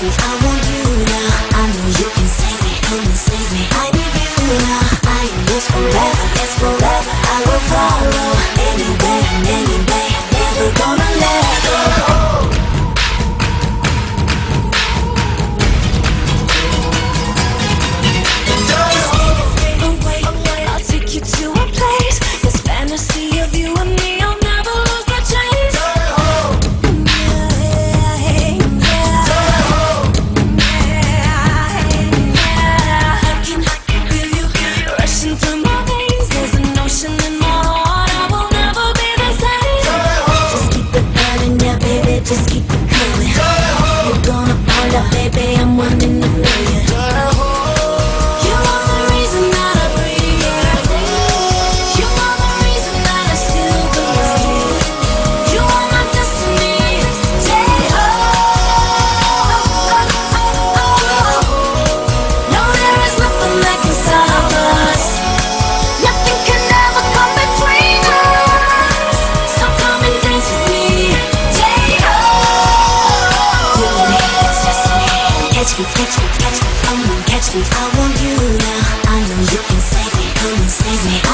I want you now. I know you can save me, come and save me. I need you now. I forever, yes forever. I will follow anywhere. Just keep Catch me, catch me, catch me, come on, catch me. I want you now. I know you can save me, come and save me.